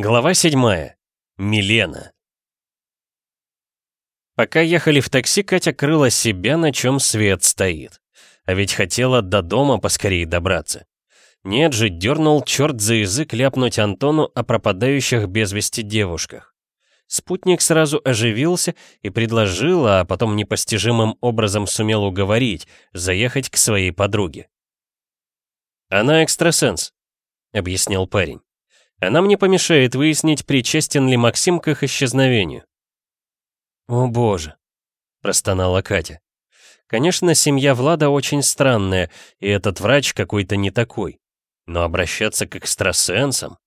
Глава 7. Милена. Пока ехали в такси, Катя крыла себя, на чем свет стоит. А ведь хотела до дома поскорее добраться. Нет же, дернул черт за язык ляпнуть Антону о пропадающих без вести девушках. Спутник сразу оживился и предложил, а потом непостижимым образом сумел уговорить, заехать к своей подруге. «Она экстрасенс», — объяснил парень. Она мне помешает выяснить, причастен ли Максим к их исчезновению. «О боже», — простонала Катя. «Конечно, семья Влада очень странная, и этот врач какой-то не такой. Но обращаться к экстрасенсам...»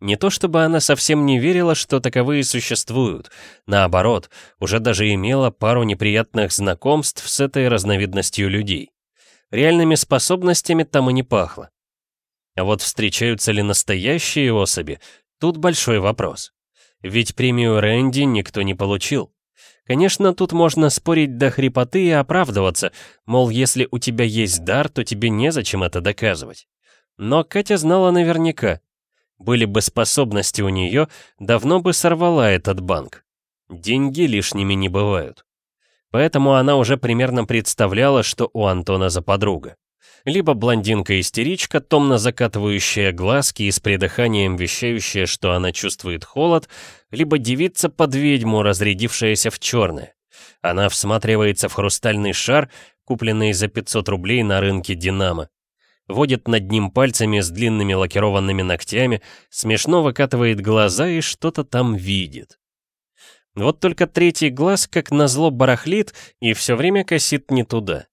Не то чтобы она совсем не верила, что таковые существуют. Наоборот, уже даже имела пару неприятных знакомств с этой разновидностью людей. Реальными способностями там и не пахло. А вот встречаются ли настоящие особи, тут большой вопрос. Ведь премию Рэнди никто не получил. Конечно, тут можно спорить до хрипоты и оправдываться, мол, если у тебя есть дар, то тебе незачем это доказывать. Но Катя знала наверняка. Были бы способности у нее, давно бы сорвала этот банк. Деньги лишними не бывают. Поэтому она уже примерно представляла, что у Антона за подруга либо блондинка-истеричка, томно закатывающая глазки и с придыханием вещающая, что она чувствует холод, либо девица под ведьму, разрядившаяся в черное. Она всматривается в хрустальный шар, купленный за 500 рублей на рынке «Динамо». Водит над ним пальцами с длинными лакированными ногтями, смешно выкатывает глаза и что-то там видит. Вот только третий глаз, как назло, барахлит и все время косит не туда.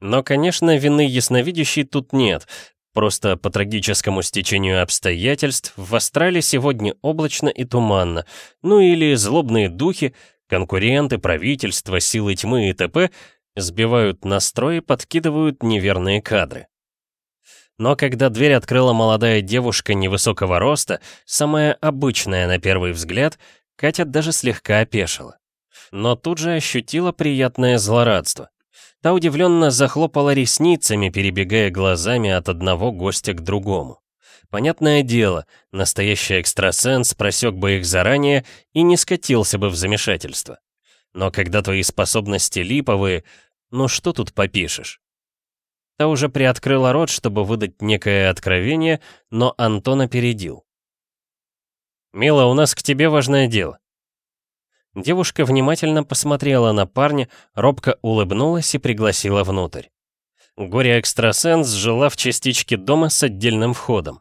Но, конечно, вины ясновидящей тут нет. Просто по трагическому стечению обстоятельств в Астрале сегодня облачно и туманно. Ну или злобные духи, конкуренты, правительство, силы тьмы и т.п. сбивают настрой и подкидывают неверные кадры. Но когда дверь открыла молодая девушка невысокого роста, самая обычная на первый взгляд, Катя даже слегка опешила. Но тут же ощутила приятное злорадство. Та удивленно захлопала ресницами, перебегая глазами от одного гостя к другому. Понятное дело, настоящий экстрасенс просек бы их заранее и не скатился бы в замешательство. Но когда твои способности липовые, ну что тут попишешь? Та уже приоткрыла рот, чтобы выдать некое откровение, но Антон опередил. «Мила, у нас к тебе важное дело». Девушка внимательно посмотрела на парня, робко улыбнулась и пригласила внутрь. Горе-экстрасенс жила в частичке дома с отдельным входом.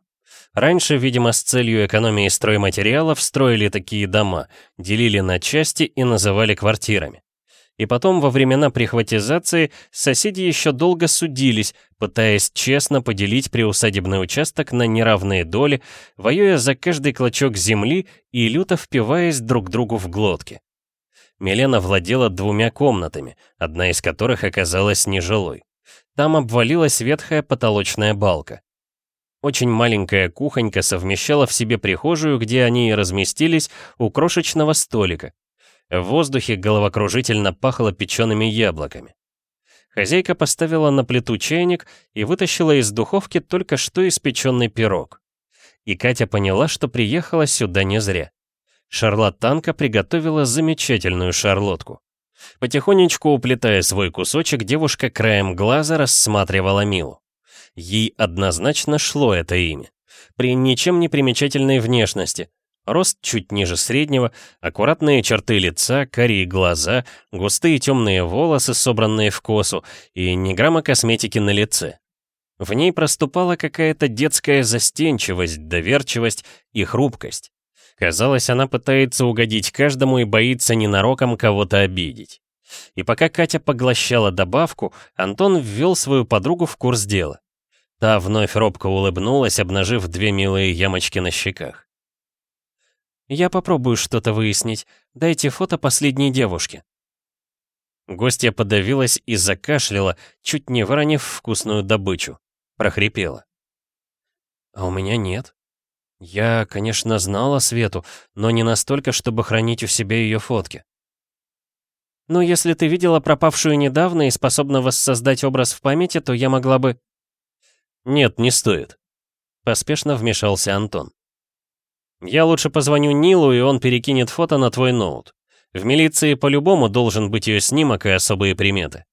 Раньше, видимо, с целью экономии стройматериалов строили такие дома, делили на части и называли квартирами. И потом, во времена прихватизации, соседи еще долго судились, пытаясь честно поделить приусадебный участок на неравные доли, воюя за каждый клочок земли и люто впиваясь друг другу в глотки. Милена владела двумя комнатами, одна из которых оказалась нежилой. Там обвалилась ветхая потолочная балка. Очень маленькая кухонька совмещала в себе прихожую, где они и разместились у крошечного столика, в воздухе головокружительно пахло печеными яблоками. Хозяйка поставила на плиту чайник и вытащила из духовки только что испеченный пирог. И Катя поняла, что приехала сюда не зря. Шарлатанка приготовила замечательную шарлотку. Потихонечку уплетая свой кусочек, девушка краем глаза рассматривала Милу. Ей однозначно шло это имя. При ничем не примечательной внешности, Рост чуть ниже среднего, аккуратные черты лица, карие глаза, густые темные волосы, собранные в косу, и ни грамма косметики на лице. В ней проступала какая-то детская застенчивость, доверчивость и хрупкость. Казалось, она пытается угодить каждому и боится ненароком кого-то обидеть. И пока Катя поглощала добавку, Антон ввел свою подругу в курс дела. Та вновь робко улыбнулась, обнажив две милые ямочки на щеках. Я попробую что-то выяснить. Дайте фото последней девушки». Гостья подавилась и закашляла, чуть не выронив вкусную добычу. Прохрипела. «А у меня нет. Я, конечно, знала Свету, но не настолько, чтобы хранить у себя ее фотки». «Ну, если ты видела пропавшую недавно и способна воссоздать образ в памяти, то я могла бы...» «Нет, не стоит», — поспешно вмешался Антон. Я лучше позвоню Нилу, и он перекинет фото на твой ноут. В милиции по-любому должен быть ее снимок и особые приметы.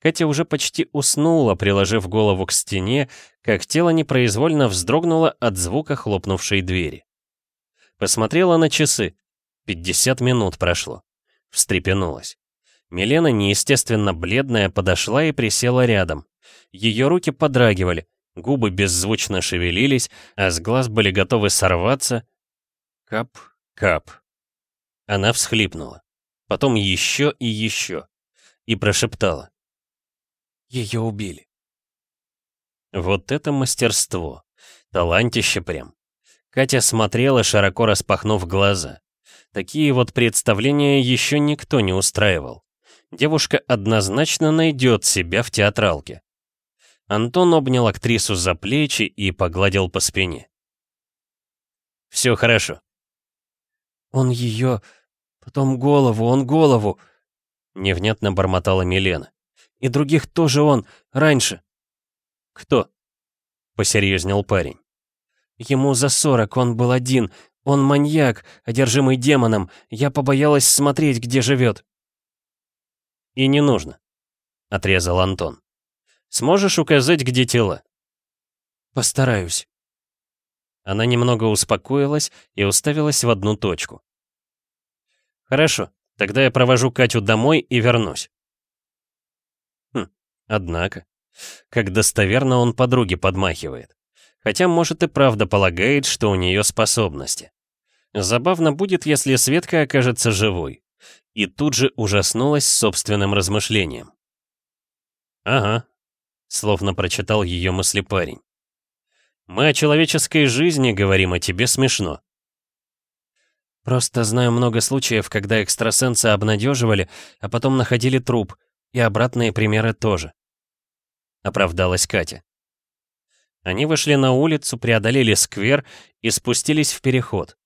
Катя уже почти уснула, приложив голову к стене, как тело непроизвольно вздрогнуло от звука хлопнувшей двери. Посмотрела на часы. 50 минут прошло. Встрепенулась. Милена, неестественно бледная, подошла и присела рядом. Ее руки подрагивали, губы беззвучно шевелились, а с глаз были готовы сорваться. Кап, кап. Она всхлипнула. Потом еще и еще. И прошептала. Ее убили. Вот это мастерство. Талантище прям. Катя смотрела, широко распахнув глаза. Такие вот представления еще никто не устраивал. Девушка однозначно найдет себя в театралке. Антон обнял актрису за плечи и погладил по спине. «Все хорошо». «Он ее... Потом голову, он голову...» Невнятно бормотала Милена. И других тоже он, раньше. Кто? Посерьезнел парень. Ему за сорок, он был один. Он маньяк, одержимый демоном. Я побоялась смотреть, где живет. И не нужно, отрезал Антон. Сможешь указать, где тело? Постараюсь. Она немного успокоилась и уставилась в одну точку. Хорошо, тогда я провожу Катю домой и вернусь. Однако, как достоверно он подруге подмахивает. Хотя, может, и правда полагает, что у нее способности. Забавно будет, если Светка окажется живой. И тут же ужаснулась собственным размышлением. «Ага», — словно прочитал ее мысли парень. «Мы о человеческой жизни говорим, а тебе смешно». «Просто знаю много случаев, когда экстрасенсы обнадеживали, а потом находили труп, и обратные примеры тоже. — оправдалась Катя. Они вышли на улицу, преодолели сквер и спустились в переход.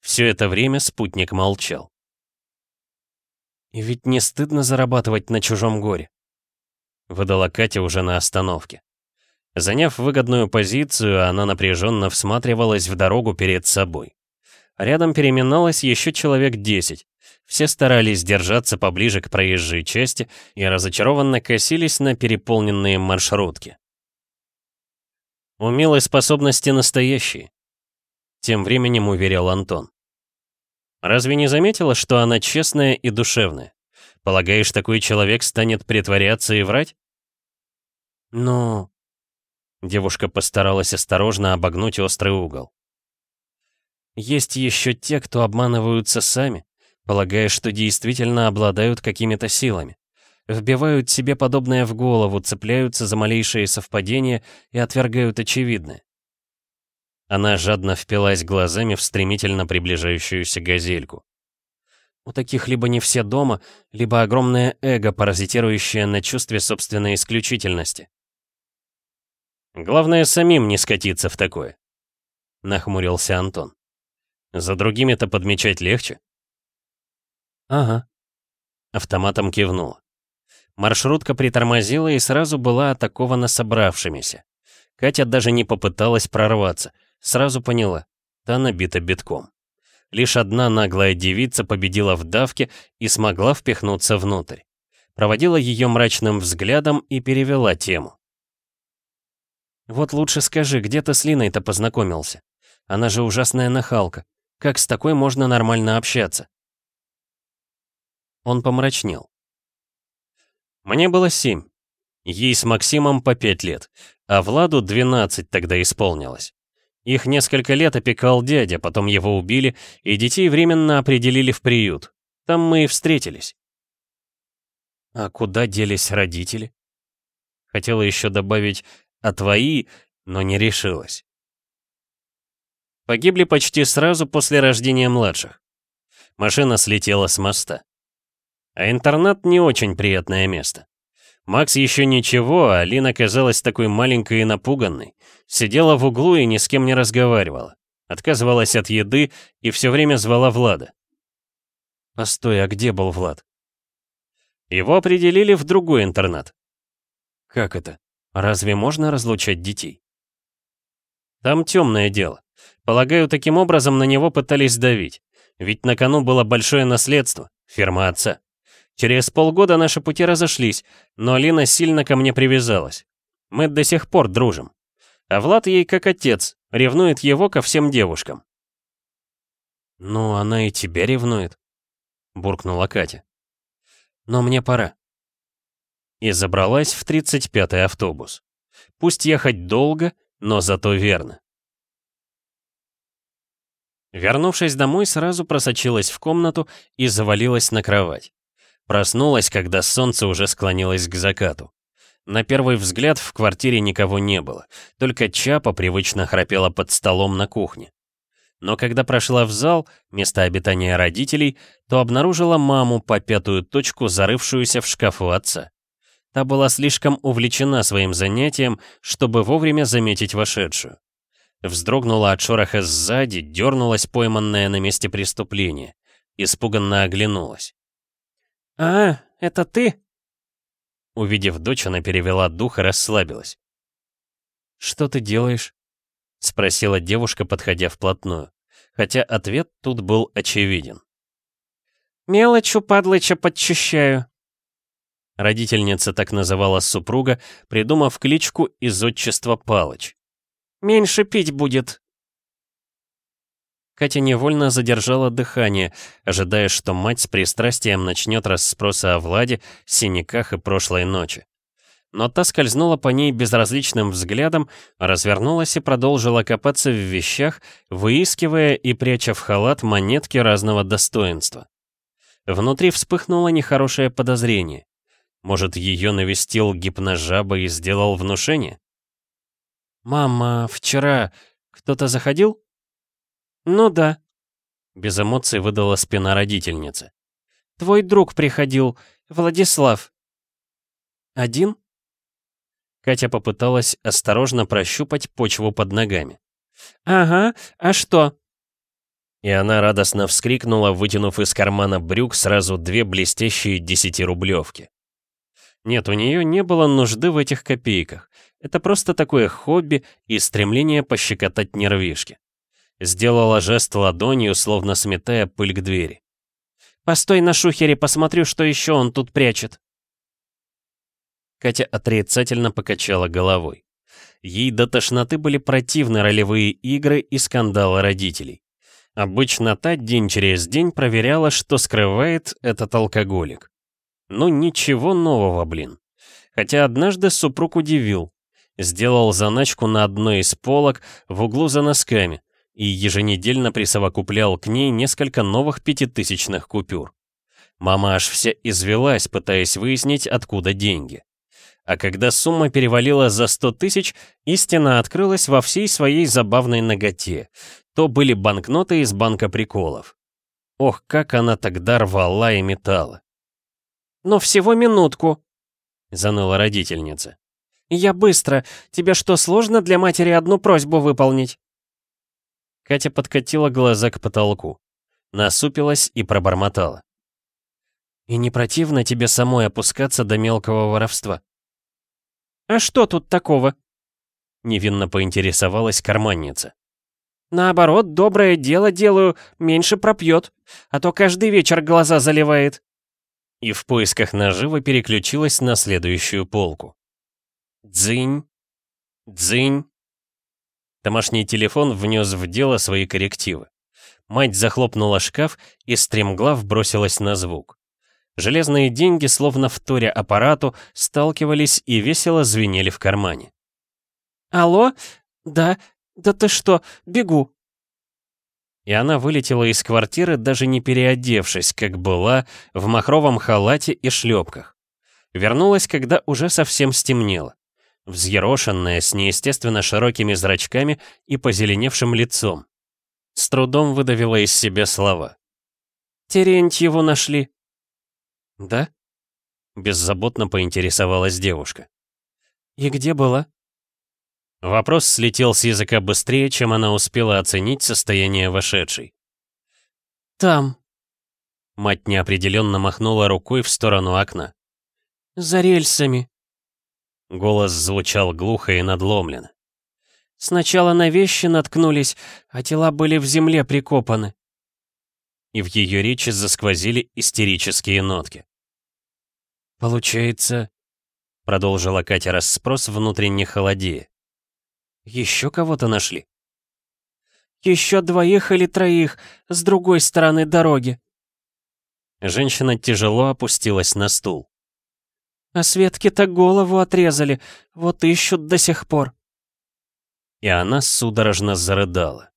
Все это время спутник молчал. «И ведь не стыдно зарабатывать на чужом горе», — выдала Катя уже на остановке. Заняв выгодную позицию, она напряженно всматривалась в дорогу перед собой. Рядом переминалось еще человек десять. Все старались держаться поближе к проезжей части и разочарованно косились на переполненные маршрутки. «У милой способности настоящие», — тем временем уверял Антон. «Разве не заметила, что она честная и душевная? Полагаешь, такой человек станет притворяться и врать?» «Ну...» Девушка постаралась осторожно обогнуть острый угол. «Есть еще те, кто обманываются сами полагая, что действительно обладают какими-то силами. Вбивают себе подобное в голову, цепляются за малейшие совпадения и отвергают очевидное. Она жадно впилась глазами в стремительно приближающуюся газельку. У таких либо не все дома, либо огромное эго, паразитирующее на чувстве собственной исключительности. Главное, самим не скатиться в такое. Нахмурился Антон. За другими-то подмечать легче. «Ага». Автоматом кивнул. Маршрутка притормозила и сразу была атакована собравшимися. Катя даже не попыталась прорваться, сразу поняла, та набита битком. Лишь одна наглая девица победила в давке и смогла впихнуться внутрь. Проводила ее мрачным взглядом и перевела тему. «Вот лучше скажи, где ты с Линой-то познакомился? Она же ужасная нахалка. Как с такой можно нормально общаться?» Он помрачнел. Мне было семь. Ей с Максимом по пять лет, а Владу 12 тогда исполнилось. Их несколько лет опекал дядя, потом его убили, и детей временно определили в приют. Там мы и встретились. А куда делись родители? Хотела еще добавить «а твои», но не решилась. Погибли почти сразу после рождения младших. Машина слетела с моста. А интернат не очень приятное место. Макс еще ничего, а Лина казалась такой маленькой и напуганной. Сидела в углу и ни с кем не разговаривала. Отказывалась от еды и все время звала Влада. Постой, а где был Влад? Его определили в другой интернат. Как это? Разве можно разлучать детей? Там темное дело. Полагаю, таким образом на него пытались давить. Ведь на кону было большое наследство, фирма отца. Через полгода наши пути разошлись, но Лина сильно ко мне привязалась. Мы до сих пор дружим. А Влад ей как отец, ревнует его ко всем девушкам. «Ну, она и тебя ревнует», — буркнула Катя. «Но мне пора». И забралась в 35-й автобус. Пусть ехать долго, но зато верно. Вернувшись домой, сразу просочилась в комнату и завалилась на кровать. Проснулась, когда солнце уже склонилось к закату. На первый взгляд в квартире никого не было, только Чапа привычно храпела под столом на кухне. Но когда прошла в зал, место обитания родителей, то обнаружила маму по пятую точку, зарывшуюся в шкафу отца. Та была слишком увлечена своим занятием, чтобы вовремя заметить вошедшую. Вздрогнула от шороха сзади, дернулась пойманная на месте преступления. Испуганно оглянулась. «А, это ты?» Увидев дочь, она перевела дух и расслабилась. «Что ты делаешь?» — спросила девушка, подходя вплотную, хотя ответ тут был очевиден. «Мелочь у падлыча подчищаю», Родительница так называла супруга, придумав кличку из отчества Палыч. «Меньше пить будет». Катя невольно задержала дыхание, ожидая, что мать с пристрастием начнет расспросы о Владе, синяках и прошлой ночи. Но та скользнула по ней безразличным взглядом, развернулась и продолжила копаться в вещах, выискивая и пряча в халат монетки разного достоинства. Внутри вспыхнуло нехорошее подозрение. Может, ее навестил гипножаба и сделал внушение? «Мама, вчера кто-то заходил?» «Ну да», — без эмоций выдала спина родительницы. «Твой друг приходил, Владислав». «Один?» Катя попыталась осторожно прощупать почву под ногами. «Ага, а что?» И она радостно вскрикнула, вытянув из кармана брюк сразу две блестящие десятирублевки. Нет, у нее не было нужды в этих копейках. Это просто такое хобби и стремление пощекотать нервишки. Сделала жест ладонью, словно сметая пыль к двери. «Постой на шухере, посмотрю, что еще он тут прячет». Катя отрицательно покачала головой. Ей до тошноты были противны ролевые игры и скандалы родителей. Обычно та день через день проверяла, что скрывает этот алкоголик. Ну ничего нового, блин. Хотя однажды супруг удивил. Сделал заначку на одной из полок в углу за носками и еженедельно присовокуплял к ней несколько новых пятитысячных купюр. Мама аж вся извелась, пытаясь выяснить, откуда деньги. А когда сумма перевалила за сто тысяч, истина открылась во всей своей забавной ноготе. То были банкноты из банка приколов. Ох, как она тогда рвала и метала. «Но всего минутку», — заныла родительница. «Я быстро. Тебе что, сложно для матери одну просьбу выполнить?» Катя подкатила глаза к потолку, насупилась и пробормотала. «И не противно тебе самой опускаться до мелкого воровства?» «А что тут такого?» Невинно поинтересовалась карманница. «Наоборот, доброе дело делаю, меньше пропьет, а то каждый вечер глаза заливает» и в поисках наживы переключилась на следующую полку. Дзынь, дзынь. Домашний телефон внес в дело свои коррективы. Мать захлопнула шкаф и стремглав бросилась на звук. Железные деньги, словно вторя аппарату, сталкивались и весело звенели в кармане. «Алло? Да? Да ты что? Бегу!» и она вылетела из квартиры, даже не переодевшись, как была, в махровом халате и шлепках. Вернулась, когда уже совсем стемнело. Взъерошенная, с неестественно широкими зрачками и позеленевшим лицом. С трудом выдавила из себя слова. «Терентьеву нашли». «Да?» Беззаботно поинтересовалась девушка. «И где была?» Вопрос слетел с языка быстрее, чем она успела оценить состояние вошедшей. «Там». Мать неопределенно махнула рукой в сторону окна. «За рельсами». Голос звучал глухо и надломленно. Сначала на вещи наткнулись, а тела были в земле прикопаны. И в ее речи засквозили истерические нотки. «Получается...» — продолжила Катя расспрос внутренне холодея. «Еще кого-то нашли?» «Еще двоих или троих, с другой стороны дороги». Женщина тяжело опустилась на стул. «А Светке-то голову отрезали, вот ищут до сих пор» и она судорожно зарыдала.